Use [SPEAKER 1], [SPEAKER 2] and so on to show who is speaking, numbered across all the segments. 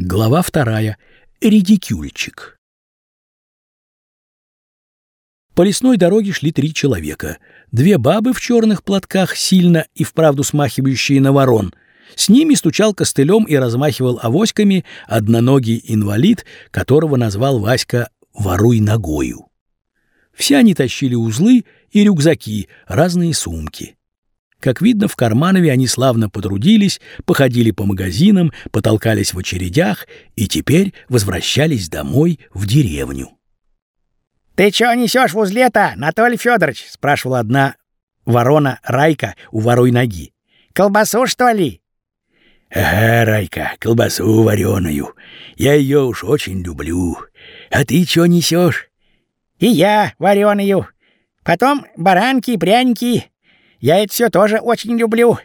[SPEAKER 1] Глава вторая. Редикюльчик. По лесной дороге шли три человека. Две бабы в черных платках, сильно и вправду смахивающие на ворон. С ними стучал костылем и размахивал авоськами одноногий инвалид, которого назвал Васька «воруй ногою». Все они тащили узлы и рюкзаки, разные сумки. Как видно, в Карманове они славно потрудились, походили по магазинам, потолкались в очередях и теперь возвращались домой в деревню.
[SPEAKER 2] «Ты чё несёшь в узле-то, Анатолий Фёдорович?» — спрашивала одна ворона Райка у ворой ноги. «Колбасу, что ли?»
[SPEAKER 1] «Ага, Райка, колбасу вареную. Я её уж очень люблю. А ты чё несёшь?»
[SPEAKER 2] «И я вареную. Потом баранки пряники. Я это все тоже очень люблю».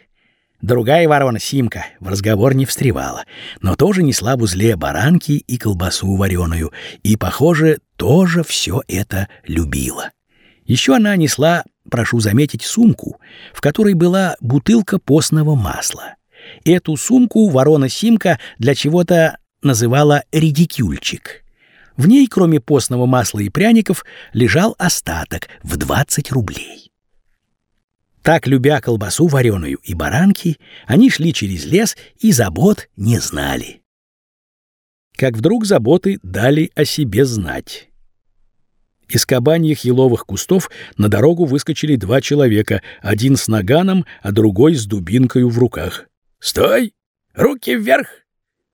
[SPEAKER 1] Другая ворона Симка в разговор не встревала, но тоже несла в узле баранки и колбасу вареную, и, похоже, тоже все это любила. Еще она несла, прошу заметить, сумку, в которой была бутылка постного масла. Эту сумку ворона Симка для чего-то называла «редикюльчик». В ней, кроме постного масла и пряников, лежал остаток в 20 рублей. Так, любя колбасу вареную и баранки, они шли через лес и забот не знали. Как вдруг заботы дали о себе знать. Из кабаньих еловых кустов на дорогу выскочили два человека, один с наганом, а другой с дубинкой в руках. «Стой! Руки вверх!»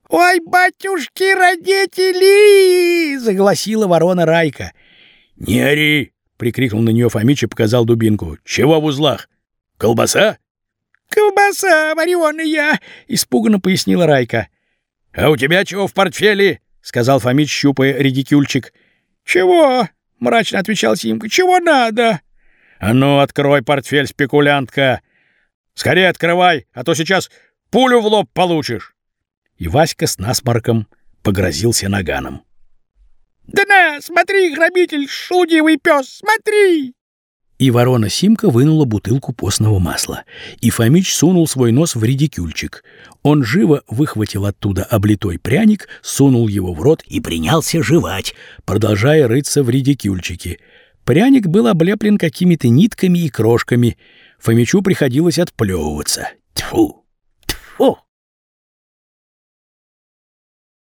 [SPEAKER 2] «Ой, батюшки, родители!» — загласила ворона Райка.
[SPEAKER 1] «Не ори!» — прикрикнул на нее Фомич и показал дубинку. «Чего в узлах?» Колбаса?
[SPEAKER 2] Колбаса вареная, испуганно пояснила Райка.
[SPEAKER 1] А у тебя чего в портфеле? сказал Фомич, щупая редикюльчик.
[SPEAKER 2] Чего? мрачно отвечал Симка. Чего надо?
[SPEAKER 1] А ну, открой портфель, спекулянтка. Скорее открывай, а то сейчас пулю в лоб получишь. И Васька с насморком погрозился наганом.
[SPEAKER 2] «Да на, смотри, грабитель, шелудивый пес, смотри!»
[SPEAKER 1] И ворона Симка вынула бутылку постного масла. И Фомич сунул свой нос в редикюльчик. Он живо выхватил оттуда облитой пряник, сунул его в рот и принялся жевать, продолжая рыться в редикюльчике. Пряник был облеплен какими-то нитками и крошками. Фомичу приходилось отплевываться. Тьфу! Тьфу!